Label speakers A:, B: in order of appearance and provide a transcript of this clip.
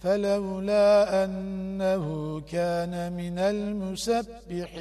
A: فلولا أنه كان من المسبحين.